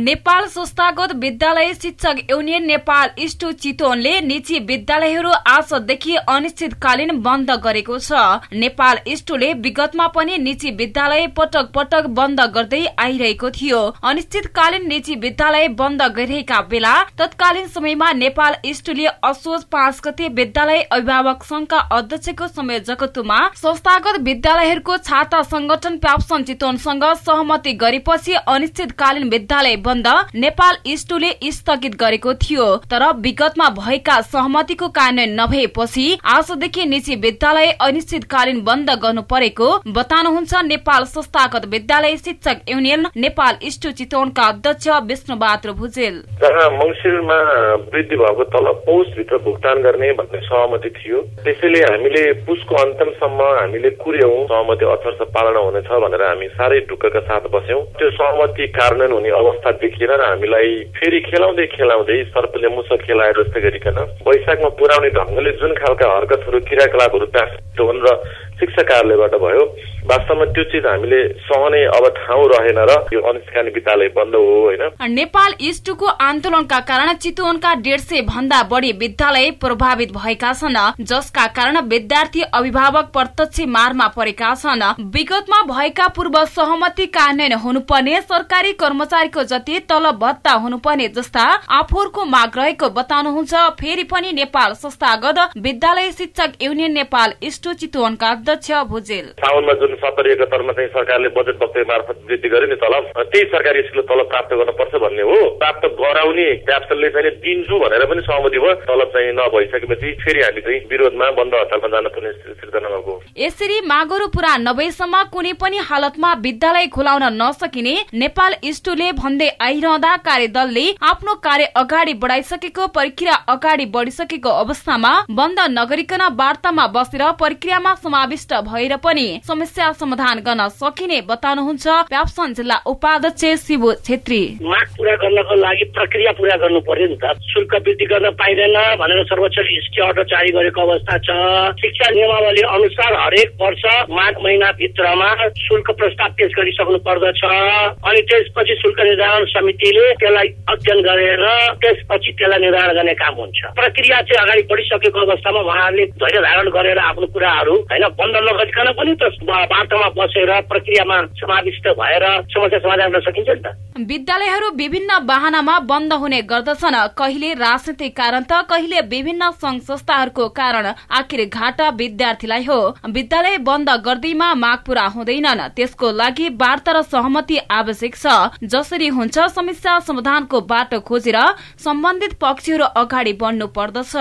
नेपाल संस्थागत विद्यालय शिक्षक युनियन नेपाल इस्टु चितवनले निजी विद्यालयहरू आजदेखि अनिश्चितकालीन बन्द गरेको छ। नेपाल इस्टुले विगतमा पनि निजी विद्यालय पटक पटक बन्द गर्दै आइरहेको थियो। अनिश्चितकालीन निजी विद्यालय बन्द गरिरहेका बेला तत्कालीन समयमा नेपाल इस्टुले असोज पाँच गते विद्यालय अभिभावक संघका अध्यक्षको संयोजकत्वमा संस्थागत विद्यालयहरूको छाता संगठन प्याप्सन चितवनसँग सहमति गरेपछि अनिश्चितकालीन विद्यालय बन्द नेपाल इस्टुले स्थगित गरेको थियो। तर विगतमा भएका सहमतिको कार्यान्वयन नभएपछि आजदेखि निजी विद्यालय अनिश्चितकालीन बन्द गर्नु परेको बताउनुहुन्छ नेपाल संस्थागत विद्यालय शिक्षक युनियन नेपाल इस्टु चितवनका अध्यक्ष विष्णु बहादुर भुजेल मङ्सिरमा वृद्धि भएको तलब पौषभित्र भुक्तान गर्ने भन्ने सहमति थियो। त्यसैले हामीले पुसको अन्तमसम्म हामीले कुर्यौं। सहमति अथर्स पालना हुनेछ भनेर हामी साह्रै ढुक्कका साथ बस्यौं। त्यो सहमति कार्यान्वयन हुने अवस्था देखिएर हामीलाई फेरि खेलाउँदै खेलाउँदै सर्पले मुसो खेलाएर जस्तै गरिकन वैशाखमा पुर्याउने ढङ्गले जुन खालका हरकतहरू क्रियाकलापहरू हुन् र शिक्षा कार्यालयबाट भयो। वास्तवमा त्यो चिज हामीले सहने अब ठाउँ रहेन र यो अनिष्कानी विद्यालय बन्द हो होइन? नेपाल इस्टुको आन्दोलनका कारण चितवनका डेढ सय भन्दा बढी विद्यालय प्रभावित भएका छन् जसका कारण विद्यार्थी अभिभावक प्रत्यक्ष मारमा परेका छन्। विगतमा भएका पूर्व सहमति कार्यान्वयन हुनुपर्ने सरकारी कर्मचारीको जति तलब भत्ता हुनुपर्ने जस्ता आफूहरूको माग रहेको बताउनुहुन्छ। फेरि पनि नेपाल संस्थागत विद्यालय शिक्षक युनियन नेपाल इस्टु चितवनका अध्यक्ष भुजेल। साउनमा जुन सत्तरी एकहत्तरमा चाहिँ सरकारले बजेट वक्तव्य मार्फत वृद्धि गर्यो नि तलब त्यही सरकारी स्कुलले तलब प्राप्त गर्नुपर्छ भन्ने हो। प्राप्त गराउने क्याप्सनले चाहिँ दिन्छु भनेर पनि सहमति भयो। तलब चाहिँ नभइसकेपछि फेरि हामी चाहिँ विरोधमा बन्द हडतालमा जान पर्ने सिर्जना भएको यसरी मागहरू पुरा नभएसम्म कुनै पनि हालतमा विद्यालय खुलाउन नसकिने नेपाल इस्टुले भन्दै आइरहँदा कार्यदलले आफ्नो कार्य अगाडि बढाइसकेको प्रक्रिया अगाडि बढिसकेको अवस्थामा बन्द नगरिकन वार्तामा बसेर प्रक्रियामा समाविष्ट भएर पनि समस्या समाधान गर्न सकिने बताउनुहुन्छ व्यापसन जिल्ला उपाध्यक्ष शिव छेत्री। माग पूरा गर्नको लागि प्रक्रिया पूरा गर्नु पर्यो नि त। शुल्क वृद्धि गर्न पाइँदैन भनेर सर्वोच्च स्टे अर्डर जारी गरेको अवस्था छ। शिक्षा नियमावली अनुसार हरेक वर्ष माघ महिना भित्रमा शुल्क प्रस्ताव पेश गरिसक्नु पर्दछ। अनि त्यसपछि शुल्क निर्धारण समितिले त्यसलाई अध्ययन गरेर त्यसपछि त्यसलाई निर्धारण गर्ने काम हुन्छ। प्रक्रिया चाहिँ अगाडि बढिसकेको अवस्थामा उहाँहरूले धैर्य धारण गरेर आफ्नो कुराहरू होइन बन्द नगरिकन पनि त वार्तामा बसेर प्रक्रियामा समाविष्ट भएर समस्या समाधान गर्न सकिन्छ नि त। विद्यालयहरू विभिन्न वाहनामा बन्द हुने गर्दछन्। कहिले राजनैतिक कारण त कहिले विभिन्न संघ संस्थाहरूको कारण आखिर घाटा विद्यार्थीलाई हो। विद्यालय बन्द गर्दैमा माग पूरा हुँदैनन्। त्यसको लागि वार्ता र सहमति आवश्यक छ। जसरी हुन्छ समस्या समाधानको बाटो खोजेर सम्बन्धित पक्षहरू अगाडि बढ्नु पर्दछ।